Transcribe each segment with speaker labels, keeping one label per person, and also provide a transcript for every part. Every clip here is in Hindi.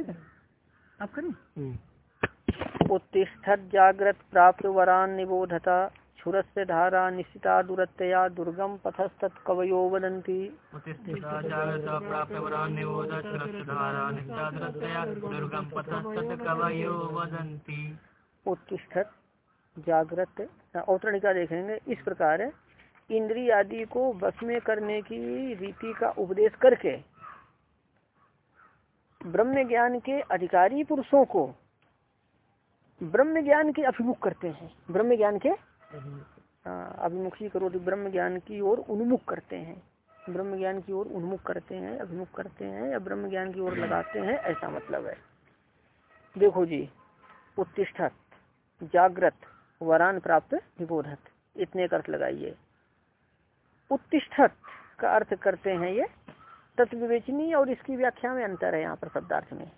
Speaker 1: ठीक है आप करें।
Speaker 2: हम्म। उत्तिष्ठत जागृत प्राप्त वरान निबोधता क्षुरस्य धारा निश्चिता दुरतया दुर्गम पथस्तत् कवयो वदन्ति। उत्तिष्ठत जागृत औतरणिका देखेंगे। इस प्रकार इंद्रिय आदि को बस में करने की रीति का उपदेश करके ब्रह्म ज्ञान के अधिकारी पुरुषों को ब्रह्म ज्ञान के अभिमुख करते हैं। ब्रह्म ज्ञान के अभिमुखी करो तो ब्रह्म ज्ञान की ओर उन्मुख करते हैं। ब्रह्म ज्ञान की ओर उन्मुख करते हैं, अभिमुख करते हैं, या ब्रह्म ज्ञान की ओर लगाते हैं, ऐसा मतलब है। देखो जी, उत्तिष्ठत, जागृत, वरान प्राप्त, विबोधत, इतने अर्थ लगाइए। उत्तिष्ठत का अर्थ करते हैं ये तत्विवेचनी और इसकी व्याख्या में अंतर है यहाँ पर शब्दार्थ में।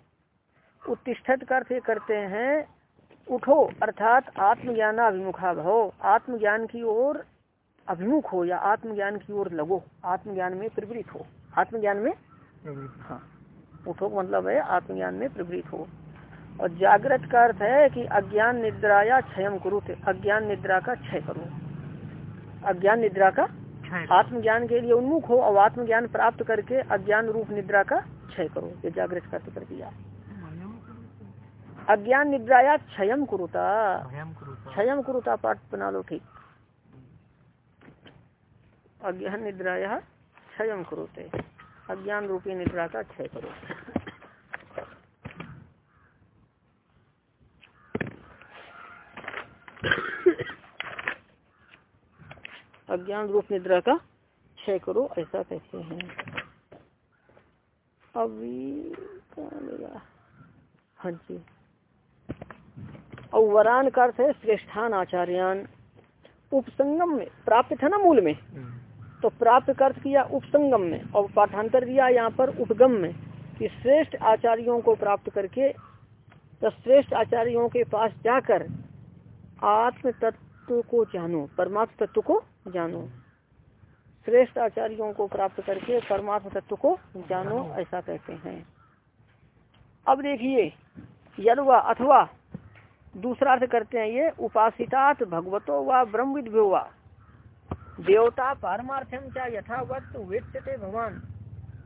Speaker 2: उत्तिष्ठत का अर्थ करते हैं उठो अर्थात आत्मज्ञान अभिमुखा भव। आत्मज्ञान की ओर अभिमुख हो या आत्मज्ञान की ओर लगो। आत्मज्ञान में प्रवृत्त हो। आत्मज्ञान में? हाँ। उठो मतलब है आत्मज्ञान में प्रवृत्त हो। और जागृत का अर्थ है कि अज्ञान निद्रा या क्षय कुरुत। अज्ञान निद्रा का क्षय करो। अज्ञान निद्रा का आत्मज्ञान के लिए उन्मुख हो और आत्मज्ञान प्राप्त करके अज्ञान रूप निद्रा का क्षय करो। ये जागृत का कर दिया अज्ञान निद्राया क्षय कुरुता। क्षय कुरुता पाठ बना लो ठीक। अज्ञान निद्राया क्षय कुरुते। अज्ञान रूपी निद्रा का क्षय करो। अज्ञान रूप निद्रा का क्षय करो, ऐसा कहते हैं। अभी हाँ जी। और वरान का अर्थ है श्रेष्ठान आचार्यान उपसंगम में प्राप्त था ना मूल में? तो प्राप्त अर्थ किया उपसंगम में, और पाठांतर दिया यहाँ पर उपगम में, कि श्रेष्ठ आचार्यों को प्राप्त करके तो श्रेष्ठ आचार्यों के पास जाकर आत्म तत्व को जानो, परमात्म तत्व को जानो। श्रेष्ठ आचार्यों को प्राप्त करके परमात्म तत्व को जानो, ऐसा कहते हैं। अब देखिए, यदवा अथवा दूसरा अर्थ करते हैं ये, उपासितात भगवतो व ब्रह्मविद वा। देवता पारमार्थम क्या यथावत वेत्य भगवान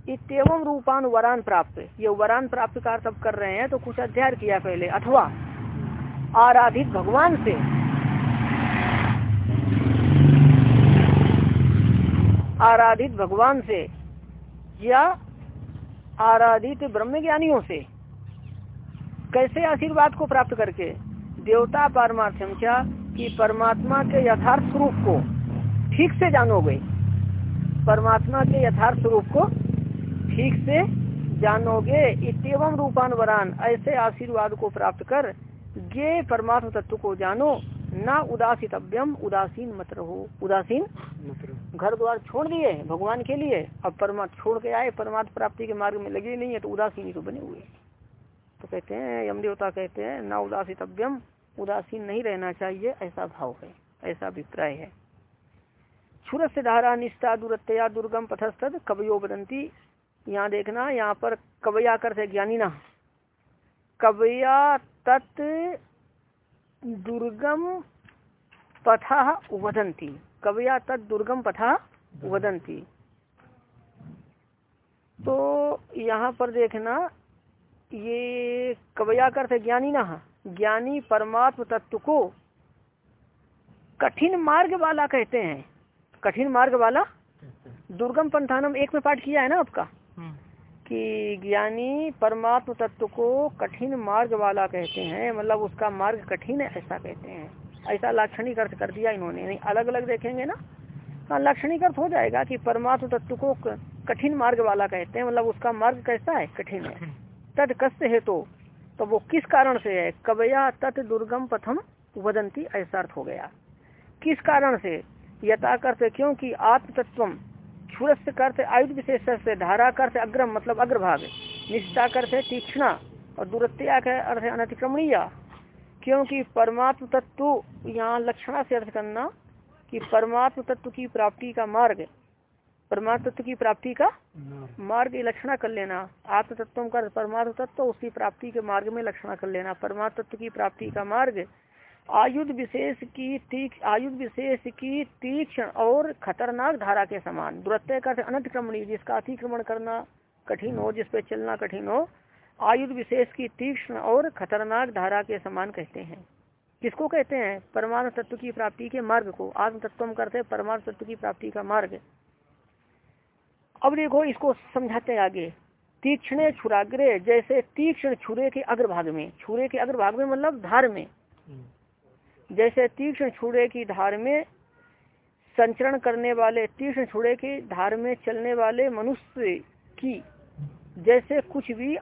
Speaker 2: इतम रूपान वरान प्राप्त। ये वरान प्राप्त का सब कर रहे हैं तो कुछ अध्ययन किया पहले। अथवा आराधित भगवान से आराधित भगवान से या आराधित ब्रह्म ज्ञानियों से? कैसे आशीर्वाद को प्राप्त करके? देवता पारमार्थम क्या कि परमात्मा के यथार्थ स्वरूप को ठीक से जानोगे? परमात्मा के यथार्थ स्वरूप को ठीक से जानोगे। इतम रूपान वरान ऐसे आशीर्वाद को प्राप्त कर ये परमात्मा तत्व को जानो। न उदासीतव्यम, उदासीन मत रहो। उदासीन घर द्वार छोड़ दिए, भगवान के लिए, अब परमात्मा छोड़ के आए, परमात्मा प्राप्ति के मार्ग में लगे नहीं है तो उदासीन तो बने हुए तो कहते हैं, यम देवता कहते हैं, न उदासीतव्यम, उदासीन नहीं रहना चाहिए, ऐसा भाव है, ऐसा अभिप्राय है। छुर से धारा निष्ठा दुरतया दुर्गम पथस्तद, कवयो बदंती, यहाँ देखना, यहाँ पर कवया कर ज्ञानी ना। कवया तत् दुर्गम पथा वदंती। कवया तत् दुर्गम पथा वदंती तो यहाँ पर देखना ये कवया करते ज्ञानी ना ज्ञानी परमात्म तत्व को कठिन मार्ग वाला कहते हैं। कठिन मार्ग वाला? दुर्गम पंथानम एक में पाठ किया है ना आपका? हम्म। कि ज्ञानी परमात्म तत्व को कठिन मार्ग वाला कहते हैं मतलब उसका मार्ग कठिन है ऐसा कहते हैं। ऐसा लाक्षणिक अर्थ कर दिया इन्होंने। नहीं अलग अलग देखेंगे ना हाँ लाक्षणिक अर्थ हो जाएगा कि परमात्म तत्व को कठिन मार्ग वाला कहते हैं मतलब उसका मार्ग कैसा है? कठिन है। तद कष्ट है तो तो वो किस कारण से है? कवया तत् दुर्गम प्रथम वदंती ऐसा अर्थ हो गया। किस कारण से? यथा करते क्योंकि आत्म तत्व क्षुरस्य करते आयुध विशेष से धारा करते अग्रम मतलब अग्रभाग। निष्ठा करते तीक्ष्णा और दूरत्या का अर्थ अनतिक्रमणीय। क्योंकि परमात्म तत्व यहाँ लक्षणा से अर्थ करना कि परमात्म तत्व की प्राप्ति का मार्ग, परमात्म तत्व की प्राप्ति का मार्ग लक्षणा कर लेना। आत्म तत्व का परमात्म तत्व उसकी प्राप्ति के मार्ग में लक्षणा कर लेना। परमात्म तत्व की प्राप्ति का मार्ग, आयुध विशेष की तीक्ष आयुध विशेष की तीक्ष्ण और खतरनाक धारा के समान। दुरत्य का अनतिक्रमणी जिसका अतिक्रमण करना कठिन हो जिसपे चलना कठिन हो आयुध विशेष की तीक्ष्ण और खतरनाक धारा के समान कहते हैं। किसको कहते हैं? परमाणु तत्व की प्राप्ति के मार्ग को। आत्म तत्व करते परमाणु तत्व की प्राप्ति का मार्ग। अब देखो, इसको समझाते हैं आगे। तीक्ष्ण छुराग्रे जैसे तीक्ष्ण छुरे के अग्रभाग में। छुरे के अग्रभाग में मतलब धार में। जैसे तीक्ष्ण छुरे की धार में संचरण करने वाले, तीक्ष्ण छुरे की धार में चलने वाले मनुष्य की, जैसे कुछ भी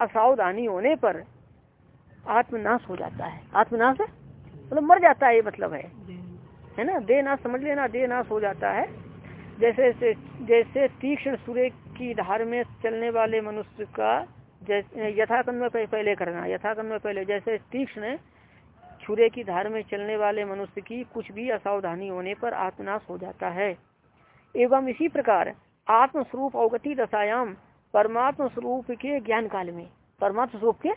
Speaker 2: असावधानी होने पर आत्मनाश हो जाता है। आत्मनाश मतलब मर जाता है ये मतलब है। है ना? दे नाश, समझ लेना दे नाश हो जाता है। जैसे जैसे तीक्ष्ण सूर्य की धार में चलने वाले मनुष्य का जैसे में पहले करना, यथाकन में पहले। जैसे तीक्ष्ण छुरे की धार में चलने वाले मनुष्य की कुछ भी असावधानी होने पर आत्मनाश हो जाता है। एवं इसी प्रकार आत्मस्वरूप अवगति दशायाम परमात्म स्वरूप के ज्ञान काल में। परमात्म स्वरूप के?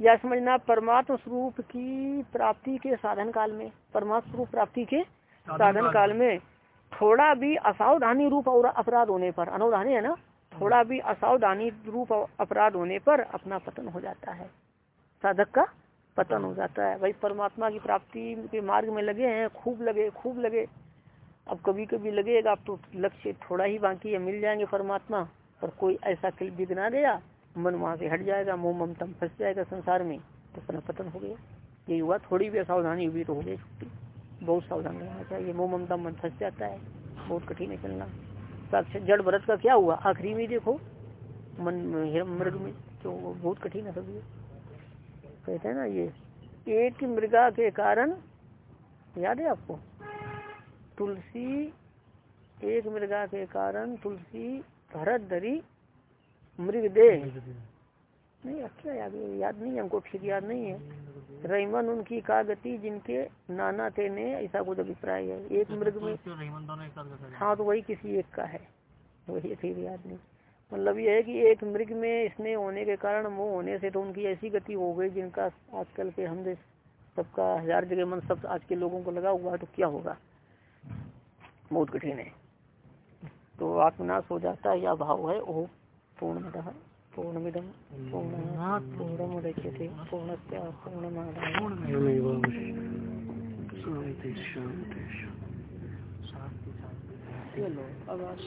Speaker 2: या समझना परमात्म स्वरूप की प्राप्ति के साधन काल में। परमात्म स्वरूप प्राप्ति के साधन काल में। थोड़ा भी असावधानी रूप और अपराध होने पर अनवधानी है ना? थोड़ा भी असावधानी रूप अपराध होने पर अपना पतन हो जाता है। साधक का पतन हो जाता है। भाई परमात्मा की प्राप्ति के मार्ग में लगे हैं खूब लगे खूब लगे। अब कभी कभी लगेगा अब तो लक्ष्य थोड़ा ही बाकी है मिल जाएँगे परमात्मा। पर कोई ऐसा बिगना गया, मन वहाँ से हट जाएगा, मोह ममता फंस जाएगा संसार में तो अपना पतन हो गया। यही हुआ थोड़ी भी असावधानी हुई तो हो गई छुट्टी। बहुत सावधान रहना चाहिए। मोह ममता मन फंस जाता है। बहुत कठिन है चलना। साक्षात जड़ व्रत का क्या हुआ? आखिरी में देखो। मन मृग में तो बहुत कठिन है सब ये। कहते हैं ना ये, एक मृगा के कारण, याद है आपको? तुलसी, एक मृगा के कारण तुलसी भरत धरी मृग दे नहीं अच्छा याद याद नहीं हमको ठीक याद नहीं है। रहीमन उनकी का गति जिनके नाना थे ने ऐसा कुछ अभिप्राय है। एक मृग में हाँ तो वही किसी एक का है। वही ठीक याद नहीं। मतलब यह है कि एक मृग में स्नेह होने के कारण मोह होने से तो उनकी ऐसी गति हो गई जिनका आजकल के हम सबका हज़ार जगह मन सब आज के लोगों को लगा हुआ है तो क्या होगा? बहुत कठिन है। तो आत्मनाश हो जाता है या भाव है ओह पूर्णतः पूर्णमिदम पूर्ण पूर्ण चलो अब आप